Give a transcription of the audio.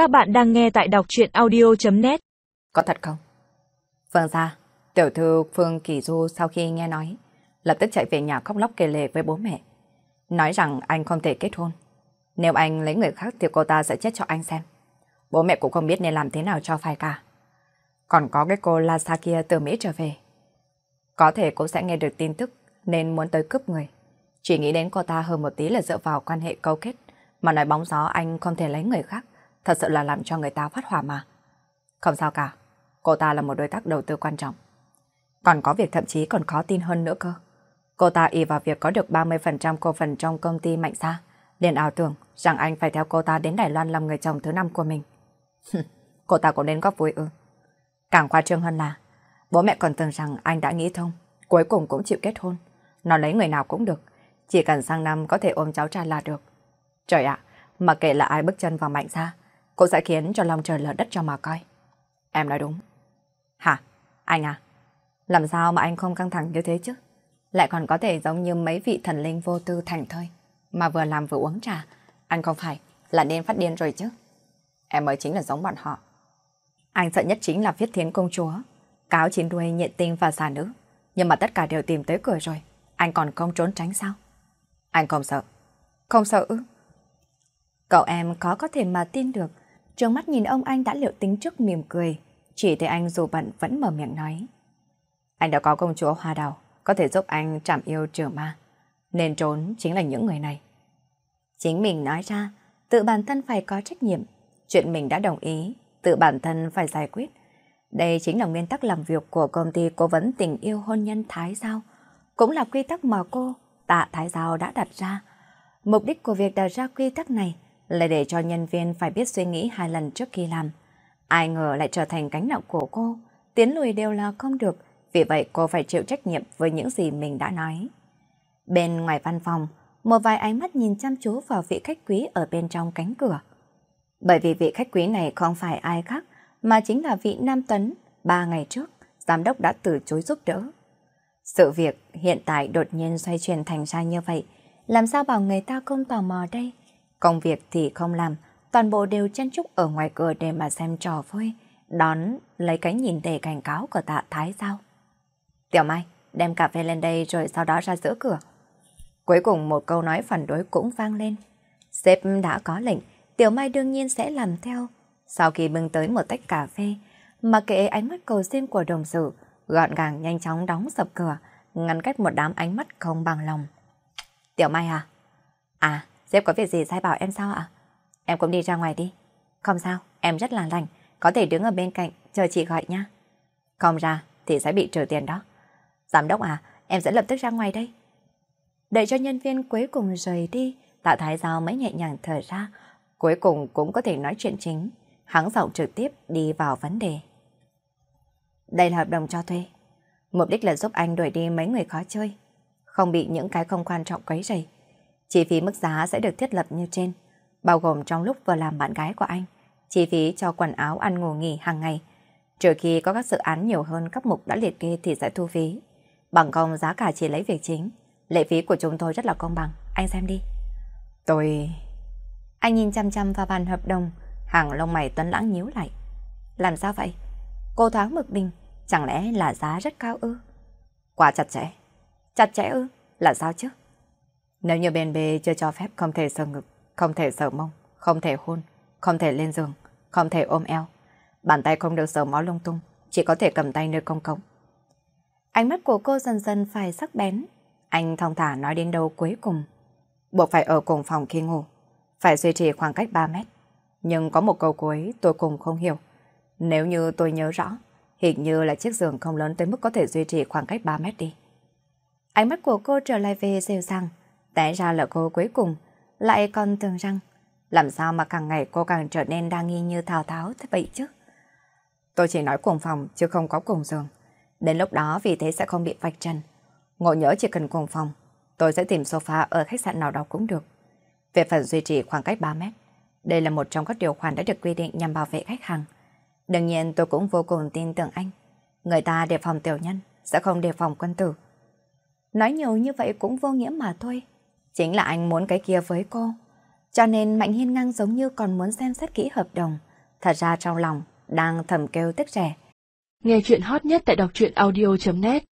Các bạn đang nghe tại đọc chuyện audio.net Có thật không? Phương ra, tiểu thư Phương Kỳ Du sau khi nghe nói, lập tức chạy về nhà khóc lóc kể lệ với bố mẹ. Nói rằng anh không thể kết hôn. Nếu anh lấy người khác thì cô ta sẽ chết cho anh xem. Bố mẹ cũng không biết nên làm thế nào cho phải cả. Còn có cái cô Lasa kia từ Mỹ trở về. Có thể cô sẽ nghe được tin tức nên muốn tới cướp người. Chỉ nghĩ đến cô ta hơn một tí là dựa vào quan hệ câu kết mà nói bóng gió anh không thể lấy người khác. Thật sự là làm cho người ta phát hỏa mà. Không sao cả. Cô ta là một đối tác đầu tư quan trọng. Còn có việc thậm chí còn khó tin hơn nữa cơ. Cô ta ý vào việc có được 30% cổ phần trong công ty Mạnh Sa. liền ảo tưởng rằng anh phải theo cô ta đến Đài Loan làm người chồng thứ năm của mình. cô ta cũng đến góp vui ư. Càng khoa trương hơn là bố mẹ còn tưởng rằng anh đã nghĩ thông, cuối cùng cũng chịu kết hôn. Nó lấy người nào cũng được, chỉ cần sang năm có thể ôm cháu trai là được. Trời ạ, mà kệ là ai bước chân vào mạnh sa cô sẽ khiến cho lòng trời lở đất cho mà coi. Em nói đúng. Hả? Anh à? Làm sao mà anh không căng thẳng như thế chứ? Lại còn có thể giống như mấy vị thần linh vô tư thành thơi, mà vừa làm vừa uống trà. Anh không phải là nên phát điên rồi chứ? Em mới chính là giống bọn họ. Anh sợ nhất chính là viết thiến công chúa, cáo chín đuôi nhiệt tinh và xà nữ. Nhưng mà tất cả đều tìm tới cửa rồi. Anh còn không trốn tránh sao? Anh không sợ. Không sợ ư? Cậu em có có thể mà tin được. Trường mắt nhìn ông anh đã liệu tính trước mỉm cười. Chỉ thấy anh dù bận vẫn mở miệng nói. Anh đã có công chúa hoa đào, có thể giúp anh chạm yêu trừ ma. Nên trốn chính là những người này. Chính mình nói ra, tự bản thân phải có trách nhiệm. Chuyện mình đã đồng ý, tự bản thân phải giải quyết. Đây chính là nguyên tắc làm việc của công ty cố vấn tình yêu hôn nhân Thái Giao. Cũng là quy tắc mà cô, tạ Thái Giao đã đặt ra. Mục đích của việc đặt ra quy tắc này là để cho nhân viên phải biết suy nghĩ hai lần trước khi làm. Ai ngờ lại trở thành cánh nặng của cô, tiến lùi đều là không được, vì vậy cô phải chịu trách nhiệm với những gì mình đã nói. Bên ngoài văn phòng, một vài ánh mắt nhìn chăm chú vào vị khách quý ở bên trong cánh cửa. Bởi vì vị khách quý này không phải ai khác, mà chính là vị Nam Tấn, ba ngày trước, giám đốc đã từ chối giúp đỡ. Sự việc hiện tại đột nhiên xoay chuyển thành ra như vậy, làm sao bảo người ta không tò mò đây? Công việc thì không làm, toàn bộ đều chen chúc ở ngoài cửa để mà xem trò vui, đón lấy cái nhìn để cảnh cáo của tạ Thái Giao. Tiểu Mai, đem cà phê lên đây rồi sau đó ra giữa cửa. Cuối cùng một câu nói phản đối cũng vang lên. Sếp đã có lệnh, Tiểu Mai đương nhiên sẽ làm theo. Sau khi bưng tới một tách cà phê, mà kệ ánh mắt cầu xin của đồng sự, gọn gàng nhanh chóng đóng sập cửa, ngăn cách một đám ánh mắt không bằng lòng. Tiểu Mai à? À, sếp có việc gì sai bảo em sao ạ? Em cũng đi ra ngoài đi. Không sao, em rất là lành, có thể đứng ở bên cạnh chờ chị gọi nha. Không ra thì sẽ bị trừ tiền đó. Giám đốc à, em sẽ lập tức ra ngoài đây. Đợi cho nhân viên cuối cùng rời đi, Tạ Thái Giao mới nhẹ nhàng thở ra, cuối cùng cũng có thể nói chuyện chính. Hắn giọng trực tiếp đi vào vấn đề. Đây là hợp đồng cho thuê. Mục đích là giúp anh đuổi đi mấy người khó chơi, không bị những cái không quan trọng quấy rầy. Chi phí mức giá sẽ được thiết lập như trên, bao gồm trong lúc vừa làm bạn gái của anh, chi phí cho quần áo ăn ngủ nghỉ hàng ngày. Trừ khi có các dự án nhiều hơn các mục đã liệt kê thì sẽ thu phí. Bằng công giá cả chỉ lấy việc chính. Lệ phí của chúng tôi rất là công bằng. Anh xem đi. Tôi... Anh nhìn chăm chăm vào bàn hợp đồng, hàng lông mày tuấn lãng nhíu lại. Làm sao vậy? Cô thoáng mực bình, chẳng lẽ là giá rất cao ư? Quá chặt chẽ. Chặt chẽ ư? Là sao chứ? Nếu như bên B chưa cho phép không thể sờ ngực, không thể sờ mông, không thể hôn, không thể lên giường, không thể ôm eo, bàn tay không được sờ mó lung tung, chỉ có thể cầm tay nơi công cộng. Ánh mắt của cô dần dần phải sắc bén. Anh thong thả nói đến đâu cuối cùng. Buộc phải ở cùng phòng khi ngủ, phải duy trì khoảng cách 3 mét. Nhưng có một câu cuối tôi cùng không hiểu. Nếu như tôi nhớ rõ, hình như là chiếc giường không lớn tới mức có thể duy trì khoảng cách 3 mét đi. Ánh mắt của cô trở lại về rêu răng, Tại ra là cô cuối cùng lại còn tưởng rằng làm sao mà càng ngày cô càng trở nên đa nghi như thao tháo thế vậy chứ. Tôi chỉ nói cùng phòng chứ không có cùng giường. Đến lúc đó vì thế sẽ không bị vạch trần. Ngộ nhớ chỉ cần cùng phòng, tôi sẽ tìm sofa ở khách sạn nào đó cũng được. Về phần duy trì khoảng cách 3 mét, đây là một trong các điều khoản đã được quy định nhằm bảo vệ khách hàng. Đương nhiên tôi cũng vô cùng tin tưởng anh. Người ta đề phòng tiểu nhân, sẽ không đề phòng quân tử. Nói nhiều như vậy cũng vô nghĩa mà thôi. Chính là anh muốn cái kia với cô. Cho nên Mạnh Hiên Ngang giống như còn muốn xem xét kỹ hợp đồng. Thật ra trong lòng, đang thầm kêu tức trẻ. Nghe chuyện hot nhất tại đọc truyện audio.net